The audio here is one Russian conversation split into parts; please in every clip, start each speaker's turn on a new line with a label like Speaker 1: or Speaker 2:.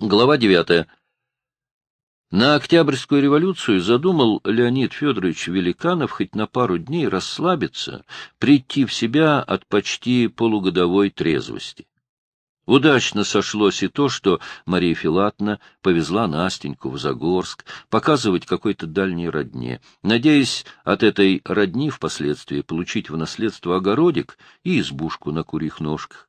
Speaker 1: Глава девятая. На Октябрьскую революцию задумал Леонид Федорович Великанов хоть на пару дней расслабиться, прийти в себя от почти полугодовой трезвости. Удачно сошлось и то, что Мария Филатовна повезла Настеньку в Загорск показывать какой-то дальней родне, надеясь от этой родни впоследствии получить в наследство огородик и избушку на курьих ножках.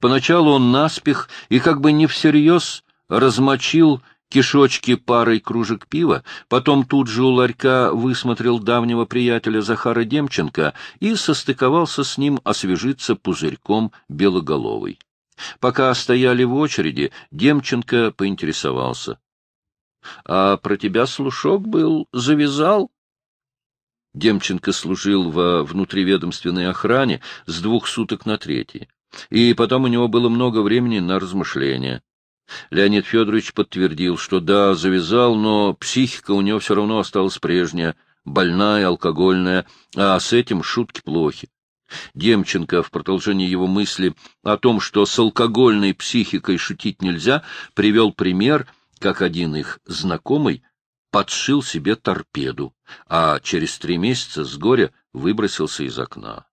Speaker 1: Поначалу он наспех и как бы не всерьез размочил кишочки парой кружек пива, потом тут же у ларька высмотрел давнего приятеля Захара Демченко и состыковался с ним освежиться пузырьком белоголовый. Пока стояли в очереди, Демченко поинтересовался. — А про тебя слушок был, завязал? Демченко служил во внутриведомственной охране с двух суток на третий, и потом у него было много времени на размышления. Леонид Федорович подтвердил, что да, завязал, но психика у него все равно осталась прежняя, больная, алкогольная, а с этим шутки плохи. Демченко в продолжении его мысли о том, что с алкогольной психикой шутить нельзя, привел пример, как один их знакомый подшил себе торпеду, а через три месяца с горя выбросился из окна.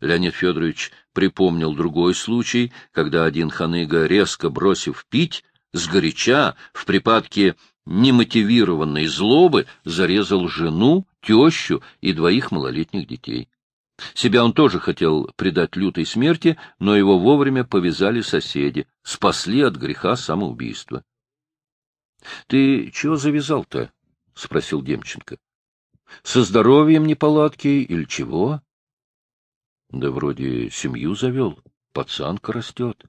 Speaker 1: Леонид Федорович припомнил другой случай, когда один ханыга, резко бросив пить, сгоряча, в припадке немотивированной злобы, зарезал жену, тещу и двоих малолетних детей. Себя он тоже хотел предать лютой смерти, но его вовремя повязали соседи, спасли от греха самоубийства. — Ты чего завязал-то? — спросил Демченко. — Со здоровьем неполадки или чего? — Да вроде семью завел, пацанка растет.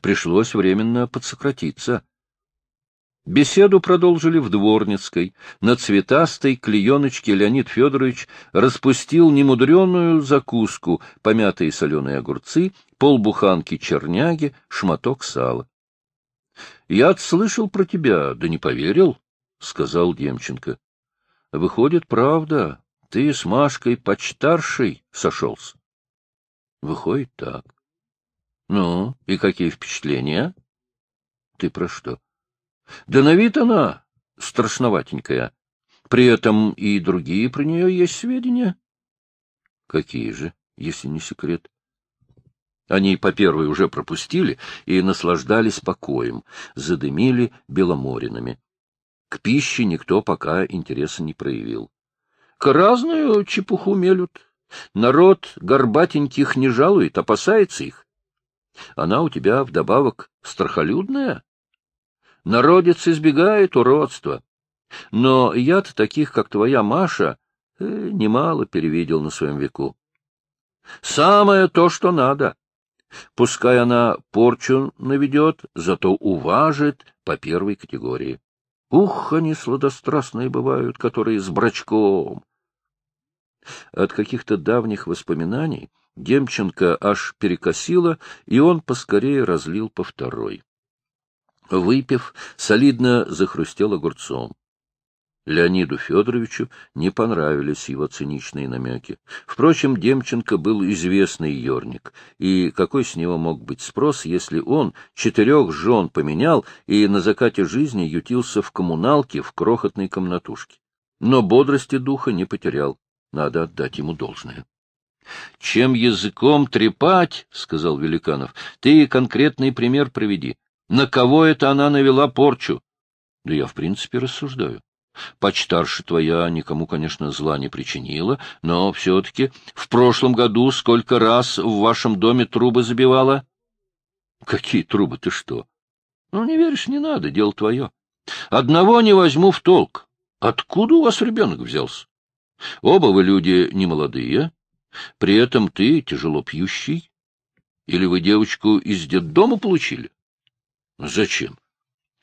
Speaker 1: Пришлось временно подсократиться. Беседу продолжили в Дворницкой. На цветастой клееночке Леонид Федорович распустил немудреную закуску, помятые соленые огурцы, полбуханки черняги, шматок сала. — Я слышал про тебя, да не поверил, — сказал Демченко. — Выходит, правда, ты с Машкой почтаршей сошелся. — Выходит так. — Ну, и какие впечатления? — Ты про что? — да на вид она страшноватенькая. При этом и другие про нее есть сведения. Какие же, если не секрет? Они по первой уже пропустили и наслаждались покоем, задымили беломоринами. К пище никто пока интереса не проявил. К разную чепуху мелют. Народ горбатеньких не жалует, опасается их. Она у тебя вдобавок страхолюдная. Народец избегает уродства. Но я-то таких, как твоя Маша, э, немало перевидел на своем веку. Самое то, что надо. Пускай она порчу наведет, зато уважит по первой категории. Ух, они сладострастные бывают, которые с брачком. От каких-то давних воспоминаний Демченко аж перекосило, и он поскорее разлил по второй. Выпив, солидно захрустел огурцом. Леониду Федоровичу не понравились его циничные намеки. Впрочем, Демченко был известный ерник, и какой с него мог быть спрос, если он четырех жен поменял и на закате жизни ютился в коммуналке в крохотной комнатушке. Но бодрости духа не потерял, надо отдать ему должное. — Чем языком трепать, — сказал Великанов, — ты конкретный пример приведи. На кого это она навела порчу? Да я, в принципе, рассуждаю. Почтарша твоя никому, конечно, зла не причинила, но все-таки в прошлом году сколько раз в вашем доме трубы забивала? Какие трубы, ты что? Ну, не веришь, не надо, дело твое. Одного не возьму в толк. Откуда у вас ребенок взялся? Оба вы люди немолодые, при этом ты тяжело пьющий. Или вы девочку из детдома получили? Зачем?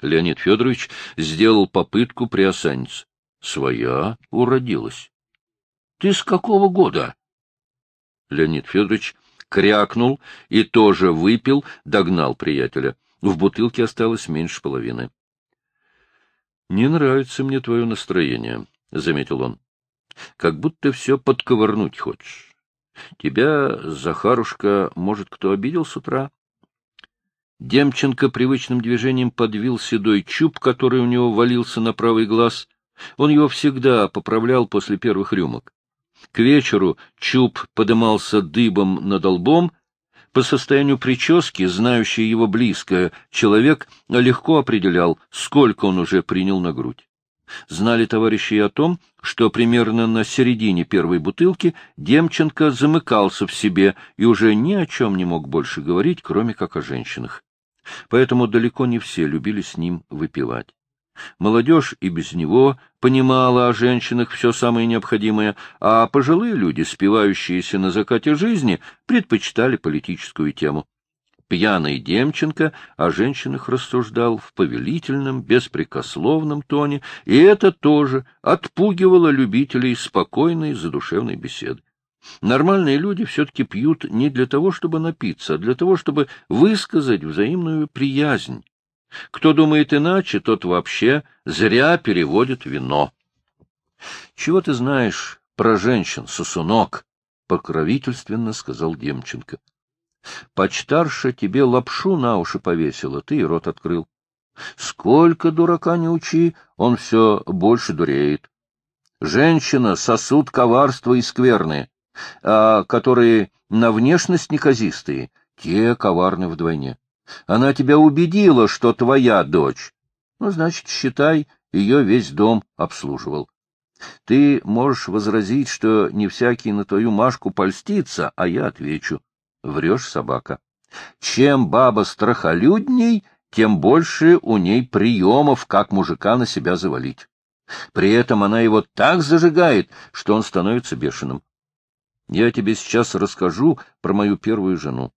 Speaker 1: Леонид Федорович сделал попытку приосаниться. Своя уродилась. Ты с какого года? Леонид Федорович крякнул и тоже выпил, догнал приятеля. В бутылке осталось меньше половины. — Не нравится мне твое настроение, — заметил он. — Как будто все подковырнуть хочешь. Тебя, Захарушка, может, кто обидел с утра? Демченко привычным движением подвил седой чуб, который у него валился на правый глаз. Он его всегда поправлял после первых рюмок. К вечеру чуб подымался дыбом над лбом. По состоянию прически, знающий его близко, человек легко определял, сколько он уже принял на грудь. Знали товарищи и о том, что примерно на середине первой бутылки Демченко замыкался в себе и уже ни о чем не мог больше говорить, кроме как о женщинах. Поэтому далеко не все любили с ним выпивать. Молодежь и без него понимала о женщинах все самое необходимое, а пожилые люди, спивающиеся на закате жизни, предпочитали политическую тему. Пьяный Демченко о женщинах рассуждал в повелительном, беспрекословном тоне, и это тоже отпугивало любителей спокойной задушевной беседы. Нормальные люди все-таки пьют не для того, чтобы напиться, а для того, чтобы высказать взаимную приязнь. Кто думает иначе, тот вообще зря переводит вино. — Чего ты знаешь про женщин, сосунок? — покровительственно сказал Демченко. — Почтарша тебе лапшу на уши повесила, ты и рот открыл. Сколько дурака не учи, он все больше дуреет. Женщина — сосуд коварства и скверны, а которые на внешность неказистые, те коварны вдвойне. Она тебя убедила, что твоя дочь. Ну, значит, считай, ее весь дом обслуживал. Ты можешь возразить, что не всякий на твою Машку польстится, а я отвечу. Врешь, собака. Чем баба страхолюдней, тем больше у ней приемов, как мужика на себя завалить. При этом она его так зажигает, что он становится бешеным. Я тебе сейчас расскажу про мою первую жену.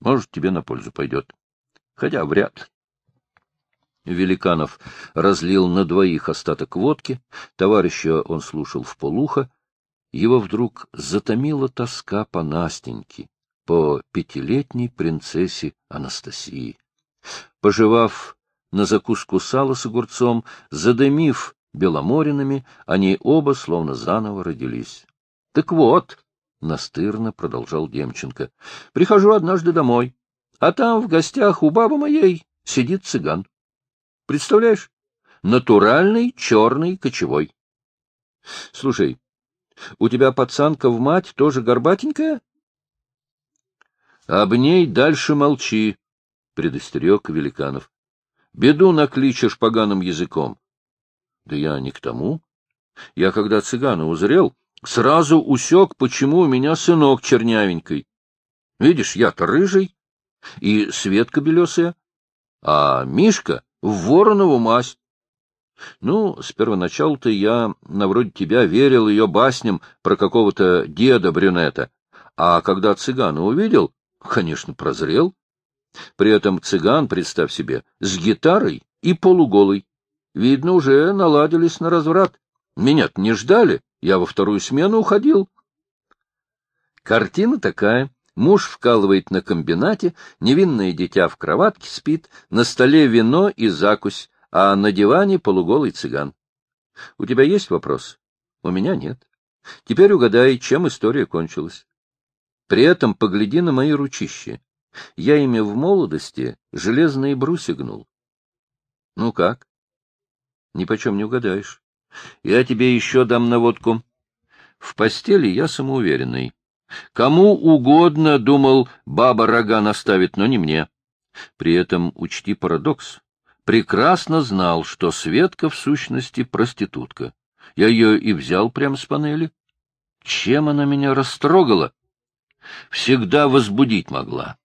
Speaker 1: Может, тебе на пользу пойдет хотя вряд ли. Великанов разлил на двоих остаток водки, товарища он слушал в полухо, его вдруг затомила тоска по Настеньке, по пятилетней принцессе Анастасии. Пожевав на закуску сало с огурцом, задымив беломоринами, они оба словно заново родились. — Так вот, — настырно продолжал Демченко, — прихожу однажды домой. А там в гостях у бабы моей сидит цыган. Представляешь? Натуральный черный кочевой. Слушай, у тебя пацанка в мать тоже горбатенькая? Об ней дальше молчи, предостерег Великанов. Беду накличешь поганым языком. Да я не к тому. Я, когда цыгана узрел, сразу усек, почему у меня сынок чернявенький. Видишь, я-то рыжий, и Светка белесая, а Мишка в воронову масть. Ну, с первоначала-то я, на вроде тебя, верил ее басням про какого-то деда-брюнета, а когда цыгана увидел, конечно, прозрел. При этом цыган, представь себе, с гитарой и полуголый. Видно, уже наладились на разврат. меня не ждали, я во вторую смену уходил. Картина такая. Муж вкалывает на комбинате, невинное дитя в кроватке спит, на столе вино и закусь, а на диване полуголый цыган. У тебя есть вопрос? У меня нет. Теперь угадай, чем история кончилась. При этом погляди на мои ручища. Я ими в молодости железные бруси гнул. Ну как? Ни почем не угадаешь. Я тебе еще дам наводку. В постели я самоуверенный. Кому угодно, думал, баба рога наставит, но не мне. При этом учти парадокс. Прекрасно знал, что Светка в сущности проститутка. Я ее и взял прямо с панели. Чем она меня растрогала? Всегда возбудить могла.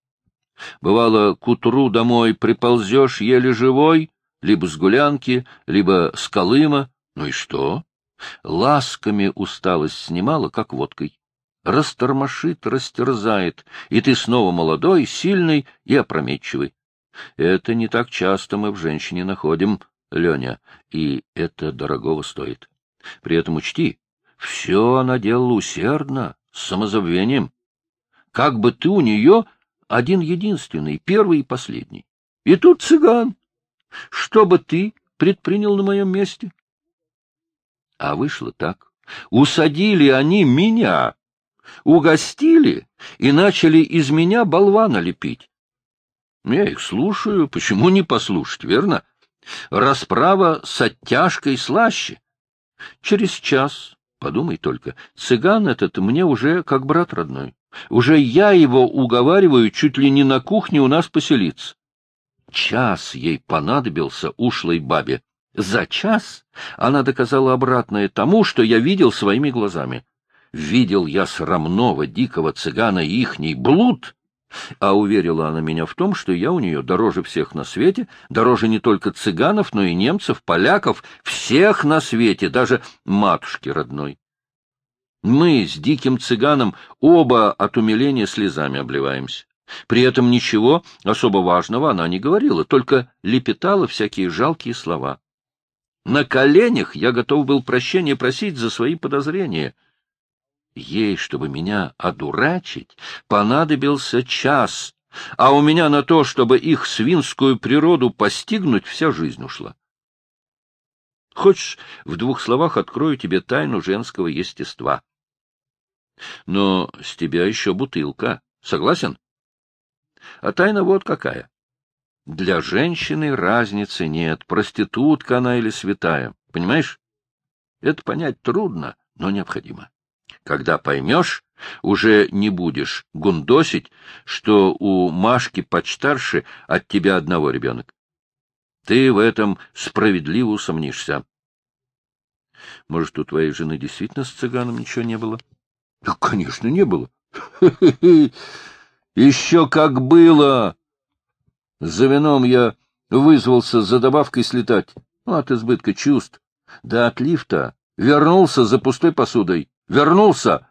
Speaker 1: Бывало, к утру домой приползешь еле живой, либо с гулянки, либо с колыма. Ну и что? Ласками усталость снимала, как водкой растормошит, растерзает, и ты снова молодой, сильный и опрометчивый. Это не так часто мы в женщине находим, Леня, и это дорогого стоит. При этом учти, все она делала усердно, с самозабвением. Как бы ты у нее один-единственный, первый и последний. И тут цыган. Что бы ты предпринял на моем месте? А вышло так. Усадили они меня угостили и начали из меня болвана лепить. Я их слушаю. Почему не послушать, верно? Расправа с оттяжкой слаще. Через час, подумай только, цыган этот мне уже как брат родной. Уже я его уговариваю чуть ли не на кухне у нас поселиться. Час ей понадобился ушлой бабе. За час она доказала обратное тому, что я видел своими глазами. Видел я срамного дикого цыгана ихний блуд, а уверила она меня в том, что я у нее дороже всех на свете, дороже не только цыганов, но и немцев, поляков, всех на свете, даже матушки родной. Мы с диким цыганом оба от умиления слезами обливаемся. При этом ничего особо важного она не говорила, только лепетала всякие жалкие слова. На коленях я готов был прощения просить за свои подозрения. Ей, чтобы меня одурачить, понадобился час, а у меня на то, чтобы их свинскую природу постигнуть, вся жизнь ушла. Хочешь, в двух словах открою тебе тайну женского естества? Но с тебя еще бутылка. Согласен? А тайна вот какая. Для женщины разницы нет, проститутка она или святая. Понимаешь? Это понять трудно, но необходимо. Когда поймешь, уже не будешь гундосить, что у Машки почтарше от тебя одного ребенок. Ты в этом справедливо усомнишься. Может, у твоей жены действительно с цыганом ничего не было? Да, конечно, не было. Еще как было! За вином я вызвался за добавкой слетать. Ну, от избытка чувств. Да от лифта. Вернулся за пустой посудой. Вернулся!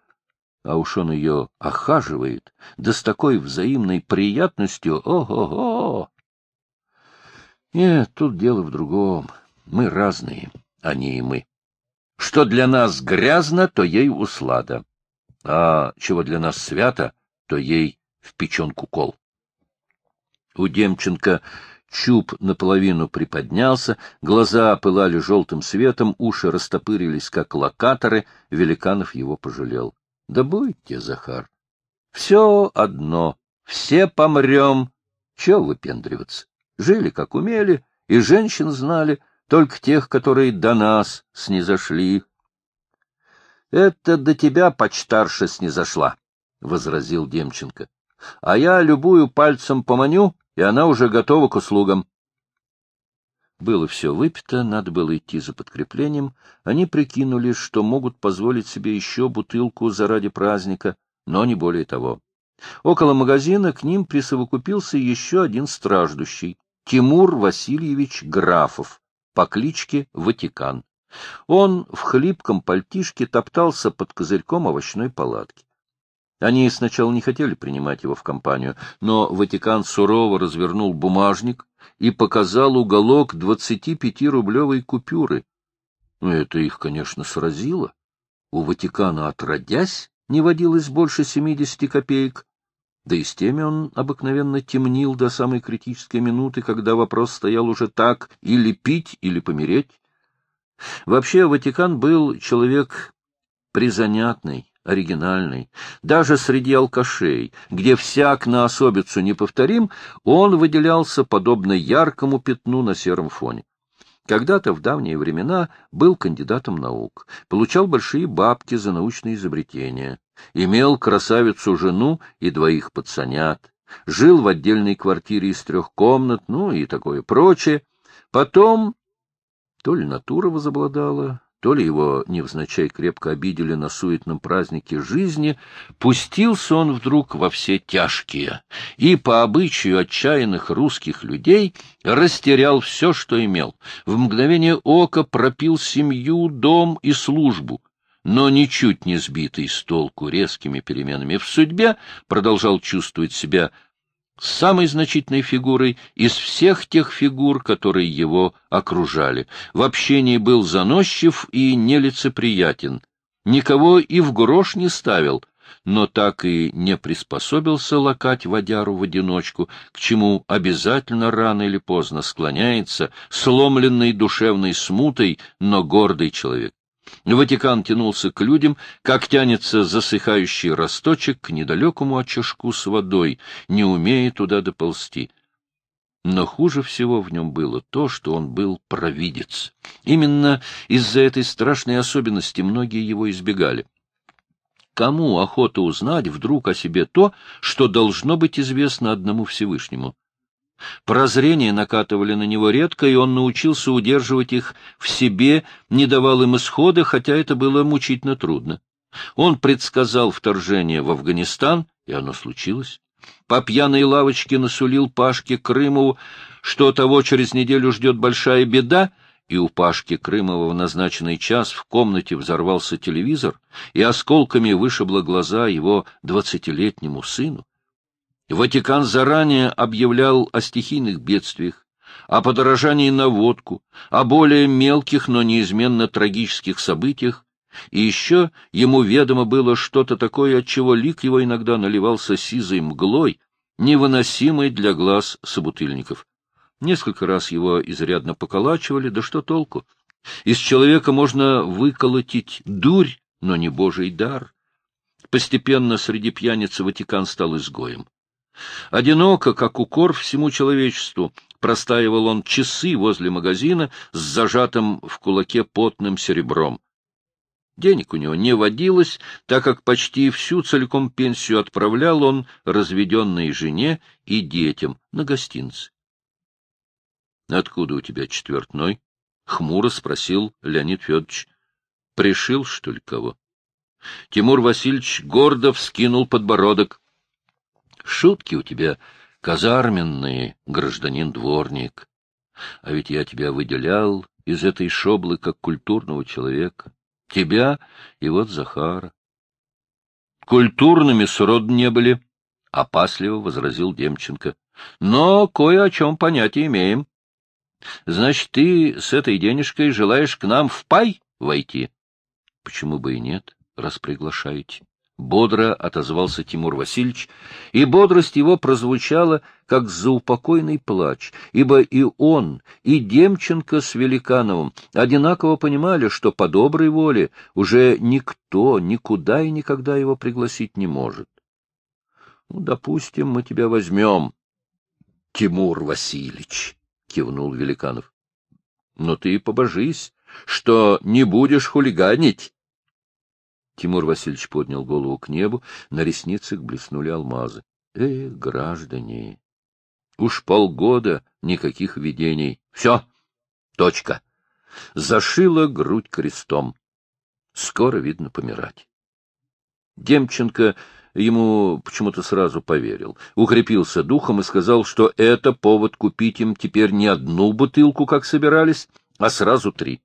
Speaker 1: А уж он ее охаживает, да с такой взаимной приятностью. Ого-го! Нет, тут дело в другом. Мы разные, они и мы. Что для нас грязно, то ей услада. А чего для нас свято, то ей в печенку кол. У Демченко чуб наполовину приподнялся, глаза пылали желтым светом, уши растопырились, как локаторы, Великанов его пожалел. — Да будьте, Захар. Все одно, все помрем. Чего выпендриваться? Жили, как умели, и женщин знали, только тех, которые до нас снизошли. — Это до тебя почтарша снизошла, — возразил Демченко. — А я любую пальцем поманю, и она уже готова к услугам. Было все выпито, надо было идти за подкреплением. Они прикинули, что могут позволить себе еще бутылку заради праздника, но не более того. Около магазина к ним присовокупился еще один страждущий — Тимур Васильевич Графов по кличке Ватикан. Он в хлипком пальтишке топтался под козырьком овощной палатки. Они сначала не хотели принимать его в компанию, но Ватикан сурово развернул бумажник и показал уголок 25-рублевой купюры. Ну, это их, конечно, сразило. У Ватикана, отродясь, не водилось больше 70 копеек. Да и с теми он обыкновенно темнил до самой критической минуты, когда вопрос стоял уже так — или пить, или помереть. Вообще, Ватикан был человек призанятный, оригинальный. Даже среди алкашей, где всяк на особицу неповторим, он выделялся подобно яркому пятну на сером фоне. Когда-то в давние времена был кандидатом наук, получал большие бабки за научные изобретения, имел красавицу-жену и двоих пацанят, жил в отдельной квартире из трех комнат, ну и такое прочее. Потом то ли натура возобладала, то ли его невзначай крепко обидели на суетном празднике жизни, пустился он вдруг во все тяжкие и, по обычаю отчаянных русских людей, растерял все, что имел. В мгновение ока пропил семью, дом и службу, но ничуть не сбитый с толку резкими переменами в судьбе, продолжал чувствовать себя самой значительной фигурой из всех тех фигур, которые его окружали. В общении был заносчив и нелицеприятен, никого и в грош не ставил, но так и не приспособился лакать водяру в одиночку, к чему обязательно рано или поздно склоняется сломленный душевной смутой, но гордый человек. Ватикан тянулся к людям, как тянется засыхающий росточек к недалекому очажку с водой, не умея туда доползти. Но хуже всего в нем было то, что он был провидец. Именно из-за этой страшной особенности многие его избегали. Кому охота узнать вдруг о себе то, что должно быть известно одному Всевышнему? Прозрения накатывали на него редко, и он научился удерживать их в себе, не давал им исхода, хотя это было мучительно трудно. Он предсказал вторжение в Афганистан, и оно случилось. По пьяной лавочке насулил Пашке Крымову, что того через неделю ждет большая беда, и у Пашки Крымова в назначенный час в комнате взорвался телевизор, и осколками вышибло глаза его двадцатилетнему сыну. Ватикан заранее объявлял о стихийных бедствиях, о подорожании на водку, о более мелких, но неизменно трагических событиях, и еще ему ведомо было что-то такое, от чего лик его иногда наливался сизой мглой, невыносимой для глаз собутыльников. Несколько раз его изрядно поколачивали, да что толку? Из человека можно выколотить дурь, но не божий дар. Постепенно среди пьяниц Ватикан стал изгоем. Одиноко, как укор всему человечеству, простаивал он часы возле магазина с зажатым в кулаке потным серебром. Денег у него не водилось, так как почти всю целиком пенсию отправлял он разведенной жене и детям на гостинцы. — Откуда у тебя четвертной? — хмуро спросил Леонид Федорович. — Пришил, что ли, кого? Тимур Васильевич гордо вскинул подбородок. — Шутки у тебя казарменные, гражданин-дворник. А ведь я тебя выделял из этой шоблы как культурного человека. Тебя и вот Захара. — Культурными срод не были, — опасливо возразил Демченко. — Но кое о чем понятия имеем. Значит, ты с этой денежкой желаешь к нам в пай войти? — Почему бы и нет, раз приглашаете? Бодро отозвался Тимур Васильевич, и бодрость его прозвучала, как заупокойный плач, ибо и он, и Демченко с Великановым одинаково понимали, что по доброй воле уже никто никуда и никогда его пригласить не может. — Ну, допустим, мы тебя возьмем, Тимур Васильевич, — кивнул Великанов. — Но ты побожись, что не будешь хулиганить. Тимур Васильевич поднял голову к небу, на ресницах блеснули алмазы. Эх, граждане! Уж полгода никаких видений. Все, точка. Зашила грудь крестом. Скоро, видно, помирать. Демченко ему почему-то сразу поверил, укрепился духом и сказал, что это повод купить им теперь не одну бутылку, как собирались, а сразу три.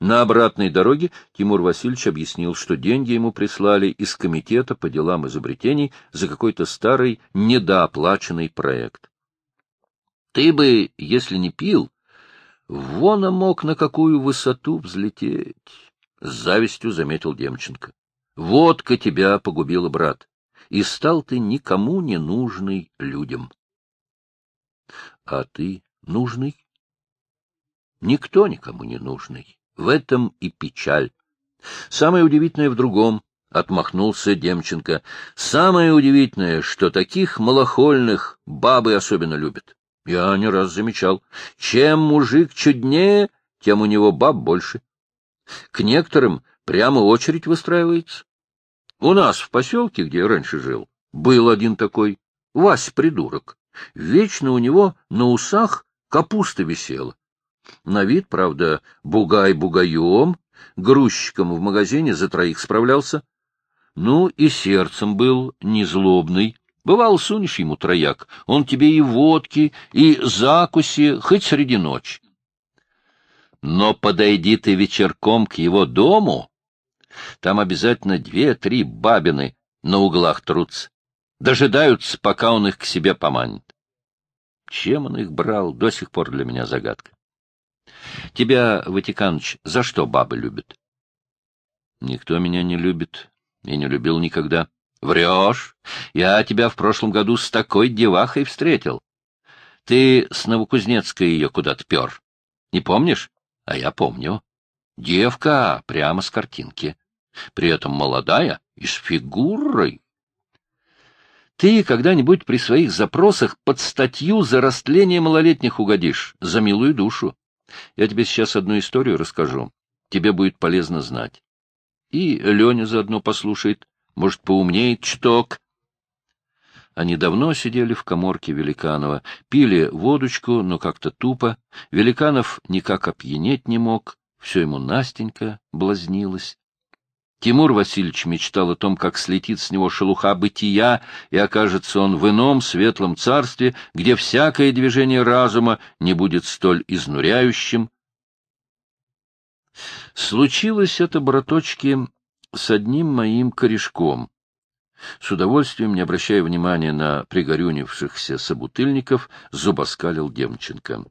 Speaker 1: На обратной дороге Тимур Васильевич объяснил, что деньги ему прислали из комитета по делам изобретений за какой-то старый недооплаченный проект. — Ты бы, если не пил, вон мог на какую высоту взлететь, — с завистью заметил Демченко. — Водка тебя погубила, брат, и стал ты никому не нужный людям. — А ты нужный? — Никто никому не нужный. В этом и печаль. Самое удивительное в другом, — отмахнулся Демченко. Самое удивительное, что таких малохольных бабы особенно любят. Я не раз замечал. Чем мужик чуднее, тем у него баб больше. К некоторым прямо очередь выстраивается. У нас в поселке, где я раньше жил, был один такой, Вась придурок. Вечно у него на усах капуста висела. На вид, правда, бугай бугаем, грузчиком в магазине за троих справлялся. Ну и сердцем был незлобный. Бывал, сунешь ему трояк, он тебе и водки, и закуси, хоть среди ночи. Но подойди ты вечерком к его дому, там обязательно две-три бабины на углах трутся, дожидаются, пока он их к себе поманит. Чем он их брал, до сих пор для меня загадка. Тебя, Ватиканыч, за что бабы любят? Никто меня не любит и не любил никогда. Врешь. Я тебя в прошлом году с такой девахой встретил. Ты с Новокузнецкой ее куда-то пер. Не помнишь? А я помню. Девка прямо с картинки. При этом молодая и с фигурой. Ты когда-нибудь при своих запросах под статью за растление малолетних угодишь, за милую душу. Я тебе сейчас одну историю расскажу. Тебе будет полезно знать. И Леня заодно послушает, может, поумнеет чуток. Они давно сидели в коморке Великанова, пили водочку, но как-то тупо. Великанов никак опьянеть не мог, все ему Настенька блазнилась. Тимур Васильевич мечтал о том, как слетит с него шелуха бытия, и окажется он в ином светлом царстве, где всякое движение разума не будет столь изнуряющим. Случилось это, браточки, с одним моим корешком. С удовольствием, не обращая внимания на пригорюнившихся собутыльников, зубоскалил Демченко.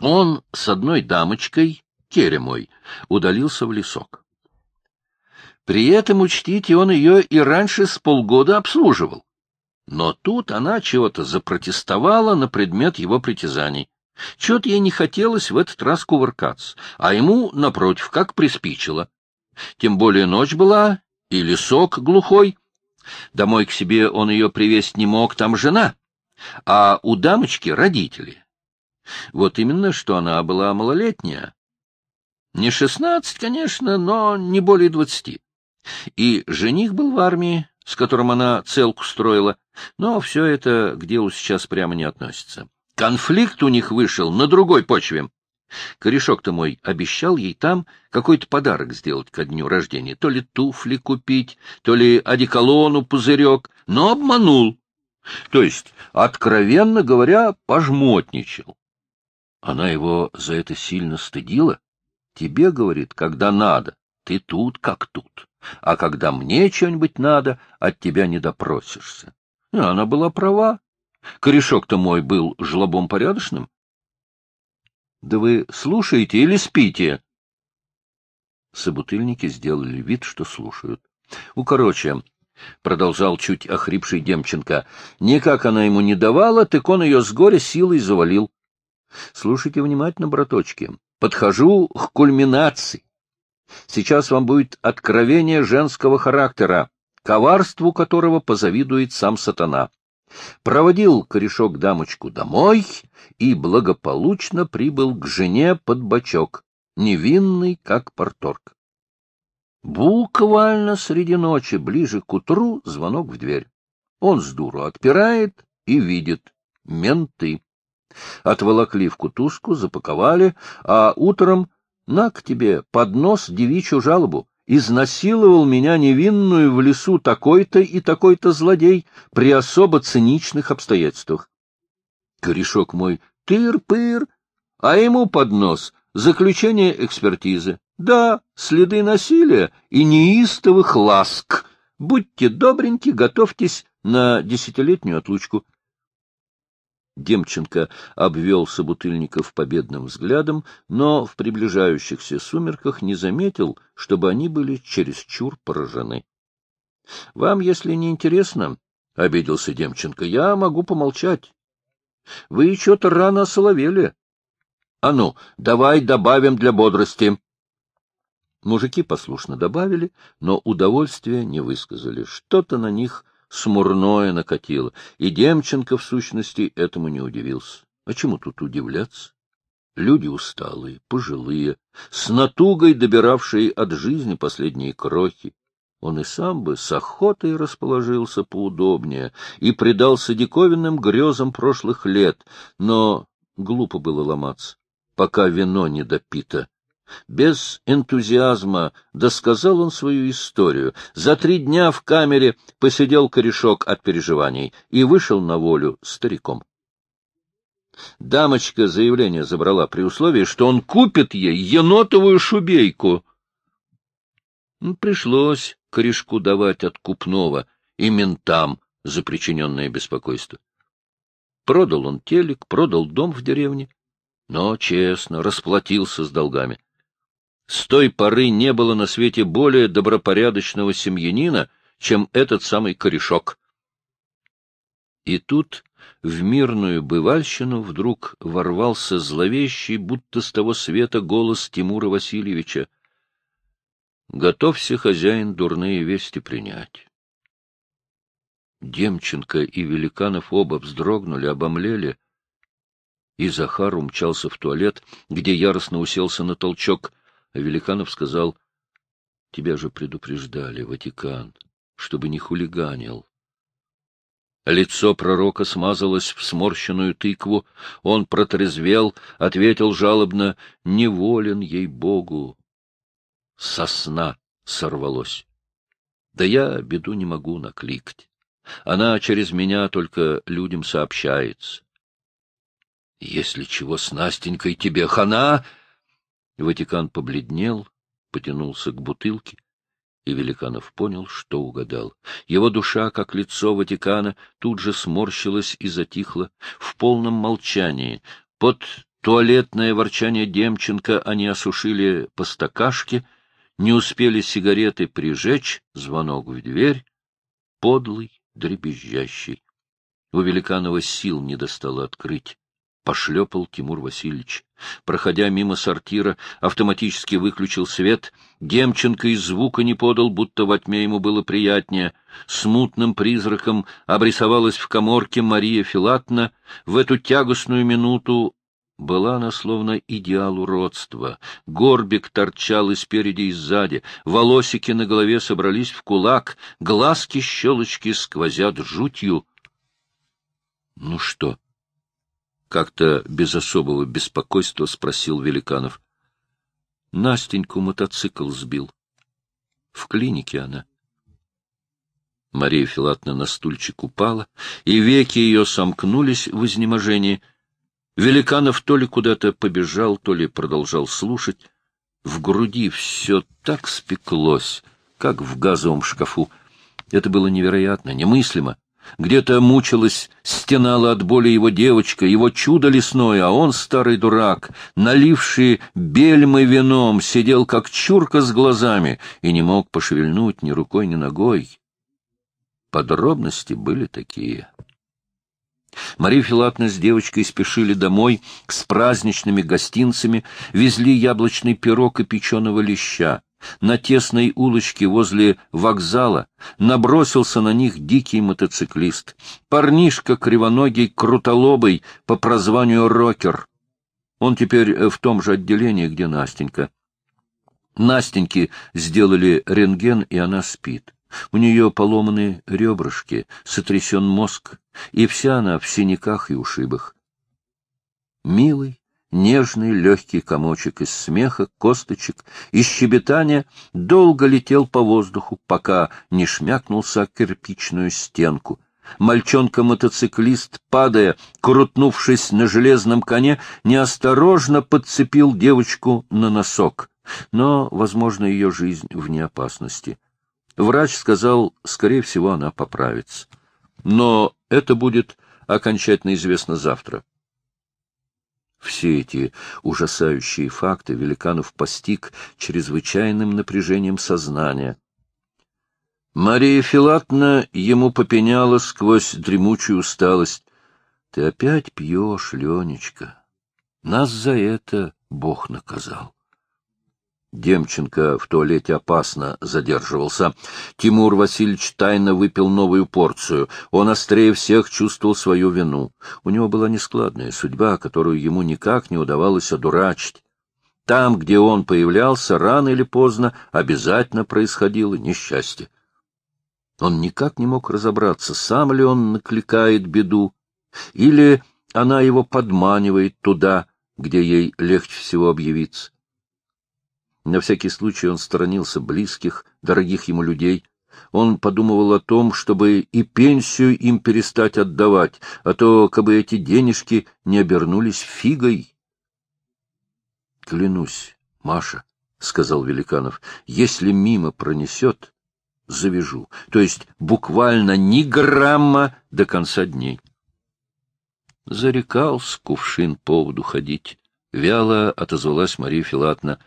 Speaker 1: Он с одной дамочкой, керемой, удалился в лесок. При этом, учтите, он ее и раньше с полгода обслуживал. Но тут она чего-то запротестовала на предмет его притязаний. Чего-то ей не хотелось в этот раз кувыркаться, а ему, напротив, как приспичило. Тем более ночь была, и лесок глухой. Домой к себе он ее привезть не мог, там жена, а у дамочки родители. Вот именно, что она была малолетняя. Не шестнадцать, конечно, но не более двадцати. И жених был в армии, с которым она целку строила, но все это к делу сейчас прямо не относится. Конфликт у них вышел на другой почве. Корешок-то мой обещал ей там какой-то подарок сделать ко дню рождения, то ли туфли купить, то ли одеколону пузырек, но обманул. То есть, откровенно говоря, пожмотничал. Она его за это сильно стыдила. Тебе, говорит, когда надо, ты тут как тут, а когда мне что-нибудь надо, от тебя не допросишься. И она была права. Корешок-то мой был жлобом порядочным. Да вы слушаете или спите? Собутыльники сделали вид, что слушают. У короче, — продолжал чуть охрипший Демченко, — никак она ему не давала, так он ее с горя силой завалил. Слушайте внимательно, браточки. Подхожу к кульминации. Сейчас вам будет откровение женского характера, коварству которого позавидует сам сатана проводил корешок дамочку домой и благополучно прибыл к жене под бочок, невинный, как порторг. Буквально среди ночи, ближе к утру, звонок в дверь. Он с дуру отпирает и видит — менты. Отволокли в кутузку, запаковали, а утром на к тебе поднос девичью жалобу изнасиловал меня невинную в лесу такой-то и такой-то злодей при особо циничных обстоятельствах. Корешок мой тыр-пыр, а ему под нос заключение экспертизы. Да, следы насилия и неистовых ласк. Будьте добреньки, готовьтесь на десятилетнюю отлучку. Демченко обвел собутыльников победным взглядом, но в приближающихся сумерках не заметил, чтобы они были чересчур поражены. — Вам, если не интересно, — обиделся Демченко, — я могу помолчать. Вы что-то рано осоловели. А ну, давай добавим для бодрости. Мужики послушно добавили, но удовольствия не высказали. Что-то на них смурное накатило, и Демченко, в сущности, этому не удивился. А чему тут удивляться? Люди усталые, пожилые, с натугой добиравшие от жизни последние крохи. Он и сам бы с охотой расположился поудобнее и предался диковинным грезам прошлых лет, но глупо было ломаться, пока вино не допито. Без энтузиазма досказал он свою историю. За три дня в камере посидел корешок от переживаний и вышел на волю стариком. Дамочка заявление забрала при условии, что он купит ей енотовую шубейку. Ну, пришлось корешку давать откупного и ментам за причиненное беспокойство. Продал он телек, продал дом в деревне, но честно расплатился с долгами. С той поры не было на свете более добропорядочного семьянина, чем этот самый корешок. И тут в мирную бывальщину вдруг ворвался зловещий, будто с того света, голос Тимура Васильевича. «Готовься, хозяин, дурные вести принять». Демченко и Великанов оба вздрогнули, обомлели, и Захар умчался в туалет, где яростно уселся на толчок, Великанов сказал, — Тебя же предупреждали, Ватикан, чтобы не хулиганил. Лицо пророка смазалось в сморщенную тыкву, он протрезвел, ответил жалобно, — Неволен ей-богу. Сосна сорвалось. Да я беду не могу накликать. Она через меня только людям сообщается. Если чего с Настенькой тебе хана... Ватикан побледнел, потянулся к бутылке, и Великанов понял, что угадал. Его душа, как лицо Ватикана, тут же сморщилась и затихла. В полном молчании, под туалетное ворчание Демченко они осушили по стакашке, не успели сигареты прижечь, звонок в дверь, подлый, дребезжащий. У Великанова сил не достало открыть. Пошлепал Тимур Васильевич. Проходя мимо сортира, автоматически выключил свет. Демченко и звука не подал, будто во тьме ему было приятнее. Смутным призраком обрисовалась в коморке Мария Филатна. В эту тягостную минуту была она словно идеал уродства. Горбик торчал и спереди, и сзади, волосики на голове собрались в кулак, глазки-щелочки сквозят жутью. — Ну что? — как-то без особого беспокойства спросил Великанов. Настеньку мотоцикл сбил. В клинике она. Мария Филатовна на стульчик упала, и веки ее сомкнулись в изнеможении — Великанов то ли куда-то побежал, то ли продолжал слушать. В груди все так спеклось, как в газовом шкафу. Это было невероятно, немыслимо. Где-то мучилась, стенала от боли его девочка, его чудо лесное, а он, старый дурак, наливший бельмой вином, сидел как чурка с глазами и не мог пошевельнуть ни рукой, ни ногой. Подробности были такие. Мария Филатовна с девочкой спешили домой с праздничными гостинцами, везли яблочный пирог и печеного леща. На тесной улочке возле вокзала набросился на них дикий мотоциклист. Парнишка кривоногий, крутолобый, по прозванию Рокер. Он теперь в том же отделении, где Настенька. Настеньке сделали рентген, и она спит. У нее поломаны ребрышки, сотрясен мозг, и вся она в синяках и ушибах. Милый, нежный, легкий комочек из смеха, косточек и щебетания долго летел по воздуху, пока не шмякнулся о кирпичную стенку. Мальчонка-мотоциклист, падая, крутнувшись на железном коне, неосторожно подцепил девочку на носок. Но, возможно, ее жизнь вне опасности. Врач сказал, скорее всего, она поправится. Но это будет окончательно известно завтра. Все эти ужасающие факты Великанов постиг чрезвычайным напряжением сознания. Мария Филатна ему попеняла сквозь дремучую усталость. — Ты опять пьешь, Ленечка. Нас за это Бог наказал. Демченко в туалете опасно задерживался. Тимур Васильевич тайно выпил новую порцию. Он острее всех чувствовал свою вину. У него была нескладная судьба, которую ему никак не удавалось одурачить. Там, где он появлялся, рано или поздно обязательно происходило несчастье. Он никак не мог разобраться, сам ли он накликает беду, или она его подманивает туда, где ей легче всего объявиться. На всякий случай он сторонился близких, дорогих ему людей. Он подумывал о том, чтобы и пенсию им перестать отдавать, а то, кабы эти денежки не обернулись фигой. — Клянусь, Маша, — сказал Великанов, — если мимо пронесет, завяжу. То есть буквально ни грамма до конца дней. Зарекался кувшин поводу ходить. Вяло отозвалась Мария Филатовна.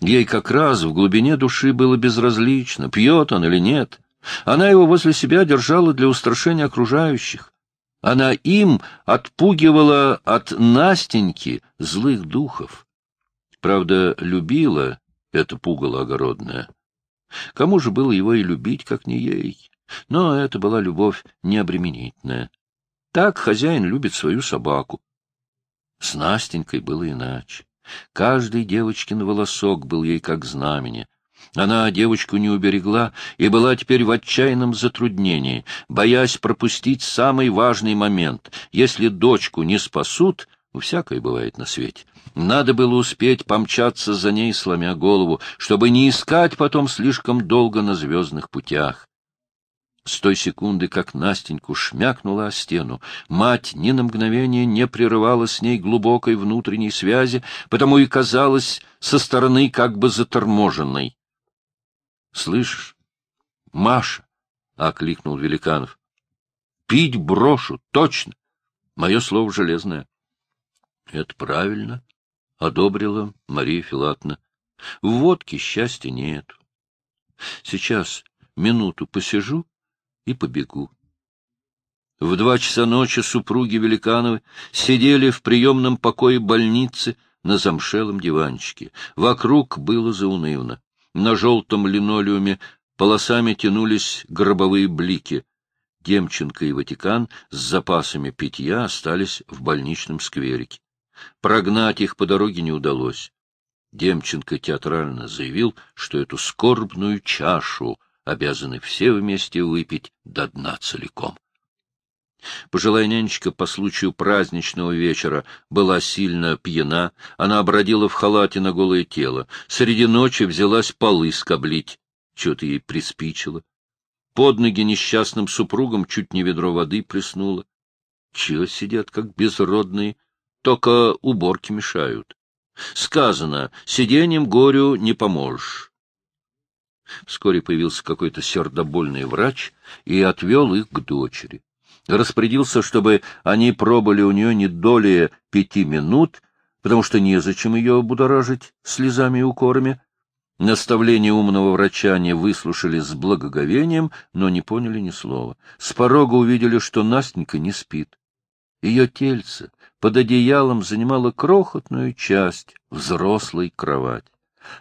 Speaker 1: Ей как раз в глубине души было безразлично, пьет он или нет. Она его возле себя держала для устрашения окружающих. Она им отпугивала от Настеньки злых духов. Правда, любила это пугало огородное. Кому же было его и любить, как не ей? Но это была любовь необременительная. Так хозяин любит свою собаку. С Настенькой было иначе. Каждый девочкин волосок был ей как знамение. Она девочку не уберегла и была теперь в отчаянном затруднении, боясь пропустить самый важный момент. Если дочку не спасут, всякое бывает на свете, надо было успеть помчаться за ней, сломя голову, чтобы не искать потом слишком долго на звездных путях. С той секунды, как Настеньку шмякнула о стену, мать ни на мгновение не прерывала с ней глубокой внутренней связи, потому и казалась со стороны как бы заторможенной. — Слышишь, Маша, — окликнул Великанов, — пить брошу, точно. Мое слово железное. — Это правильно, — одобрила Мария Филатовна. — В водке счастья нет. Сейчас минуту посижу и побегу. В два часа ночи супруги Великановы сидели в приемном покое больницы на замшелом диванчике. Вокруг было заунывно. На желтом линолеуме полосами тянулись гробовые блики. Демченко и Ватикан с запасами питья остались в больничном скверике. Прогнать их по дороге не удалось. Демченко театрально заявил, что эту скорбную чашу обязаны все вместе выпить до дна целиком. Пожилая нянечка по случаю праздничного вечера была сильно пьяна, она обродила в халате на голое тело, среди ночи взялась полы скоблить, что-то ей приспичило. Под ноги несчастным супругам чуть не ведро воды приснуло. Чего сидят, как безродные, только уборки мешают. Сказано, сиденьем горю не поможешь. Вскоре появился какой-то сердобольный врач и отвел их к дочери. Распорядился, чтобы они пробыли у нее не долее пяти минут, потому что незачем ее будоражить слезами и укорами. Наставление умного врача они выслушали с благоговением, но не поняли ни слова. С порога увидели, что Настенька не спит. Ее тельце под одеялом занимало крохотную часть взрослой кровати.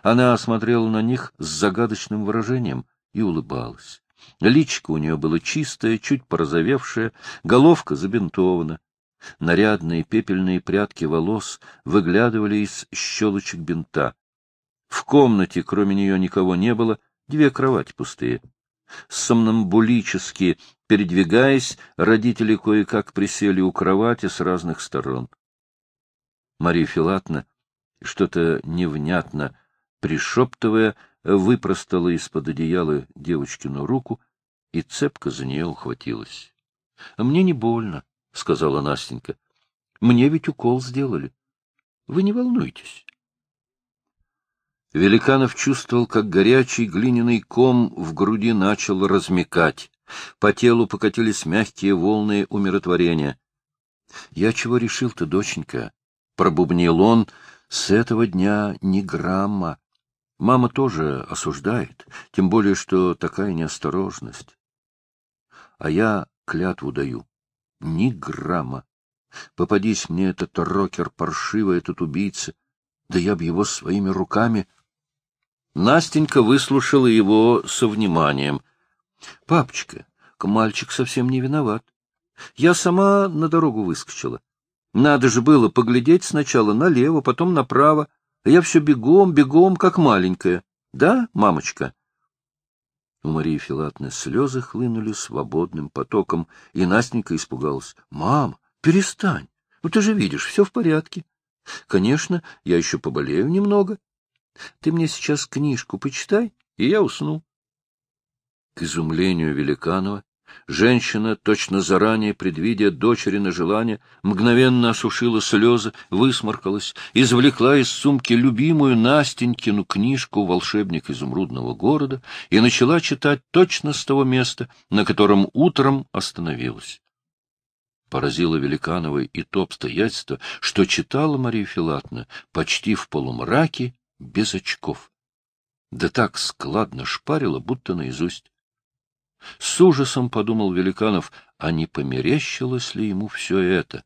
Speaker 1: Она осмотрела на них с загадочным выражением и улыбалась. Личико у нее было чистое, чуть порозовевшее, головка забинтована. Нарядные пепельные прядки волос выглядывали из щелочек бинта. В комнате, кроме нее, никого не было, две кровати пустые. Сомнамбулически передвигаясь, родители кое-как присели у кровати с разных сторон. Мария Филатовна, что-то невнятно пришептывая, выпростала из-под одеяла девочкину руку и цепко за нее ухватилась. — Мне не больно, — сказала Настенька. — Мне ведь укол сделали. Вы не волнуйтесь. Великанов чувствовал, как горячий глиняный ком в груди начал размекать. По телу покатились мягкие волны умиротворения. — Я чего решил-то, доченька? — пробубнил он. — С этого дня ни грамма. Мама тоже осуждает, тем более, что такая неосторожность. А я клятву даю. Ни грамма. Попадись мне этот рокер паршивый, этот убийца, да я б его своими руками... Настенька выслушала его со вниманием. — Папочка, мальчик совсем не виноват. Я сама на дорогу выскочила. Надо же было поглядеть сначала налево, потом направо, а я все бегом, бегом, как маленькая. Да, мамочка? У Марии Филатовны слезы хлынули свободным потоком, и Настенька испугалась. — Мам, перестань. Ну, ты же видишь, все в порядке. Конечно, я еще поболею немного. Ты мне сейчас книжку почитай, и я усну. К изумлению Великанова женщина, точно заранее предвидя дочери желание, мгновенно осушила слезы, высморкалась, извлекла из сумки любимую Настенькину книжку «Волшебник изумрудного города» и начала читать точно с того места, на котором утром остановилась. Поразило Великанова и то обстоятельство, что читала Мария Филатовна почти в полумраке, без очков. Да так складно шпарила, будто наизусть. С ужасом подумал Великанов, а не померещилось ли ему все это?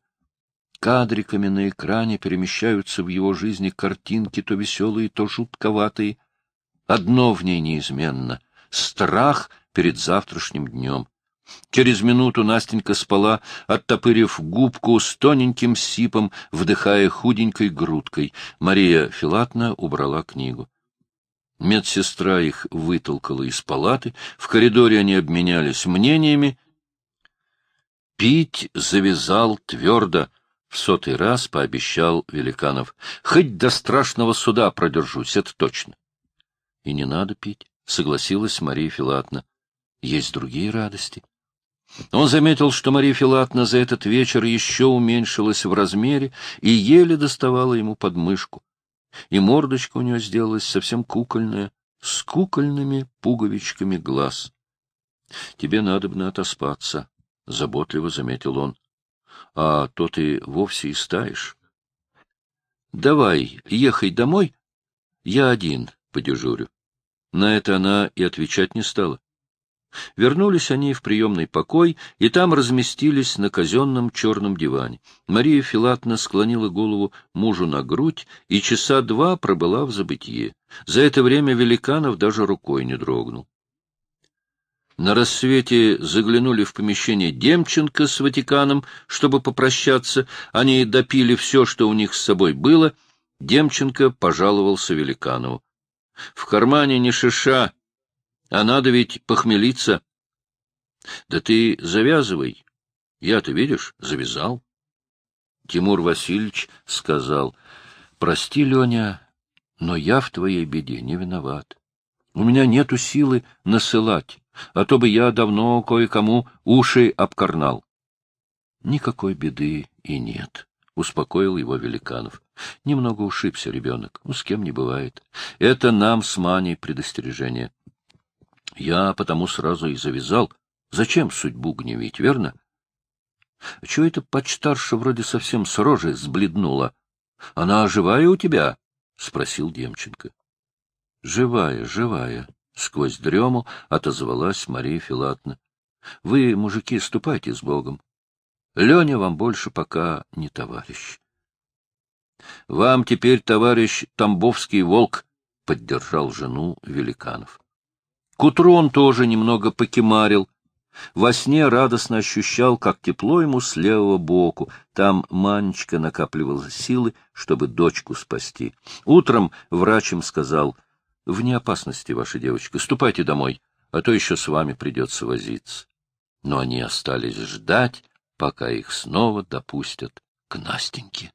Speaker 1: Кадриками на экране перемещаются в его жизни картинки то веселые, то жутковатые. Одно в ней неизменно — страх перед завтрашним днем. Через минуту Настенька спала, оттопырив губку с тоненьким сипом, вдыхая худенькой грудкой. Мария Филатна убрала книгу. Медсестра их вытолкала из палаты, в коридоре они обменялись мнениями. Пить завязал твердо, в сотый раз пообещал Великанов. Хоть до страшного суда продержусь, это точно. И не надо пить, согласилась Мария Филатна. Есть другие радости. Он заметил, что Мария Филатна за этот вечер еще уменьшилась в размере и еле доставала ему подмышку. И мордочка у нее сделалась совсем кукольная, с кукольными пуговичками глаз. — Тебе надо бы отоспаться, — заботливо заметил он. — А то ты вовсе и стаешь. — Давай, ехай домой, я один подежурю. На это она и отвечать не стала. Вернулись они в приемный покой, и там разместились на казенном черном диване. Мария Филатна склонила голову мужу на грудь и часа два пробыла в забытье. За это время Великанов даже рукой не дрогнул. На рассвете заглянули в помещение Демченко с Ватиканом, чтобы попрощаться. Они допили все, что у них с собой было. Демченко пожаловался Великанову. — В кармане не шиша, а надо ведь похмелиться. Да ты завязывай. Я-то, видишь, завязал. Тимур Васильевич сказал, прости, Леня, но я в твоей беде не виноват. У меня нету силы насылать, а то бы я давно кое-кому уши обкарнал. Никакой беды и нет, — успокоил его Великанов. Немного ушибся ребенок, ну, с кем не бывает. Это нам с Маней предостережение. Я потому сразу и завязал. Зачем судьбу гневить, верно? Чего это почтарша вроде совсем с рожей сбледнула? Она живая у тебя? — спросил Демченко. — Живая, живая, — сквозь дрему отозвалась Мария Филатна. — Вы, мужики, ступайте с Богом. Леня вам больше пока не товарищ. — Вам теперь товарищ Тамбовский волк, — поддержал жену Великанов. К утру он тоже немного покемарил. Во сне радостно ощущал, как тепло ему с левого боку. Там Манечка накапливала силы, чтобы дочку спасти. Утром врач им сказал, — Вне опасности, ваша девочка, ступайте домой, а то еще с вами придется возиться. Но они остались ждать, пока их снова допустят к Настеньке.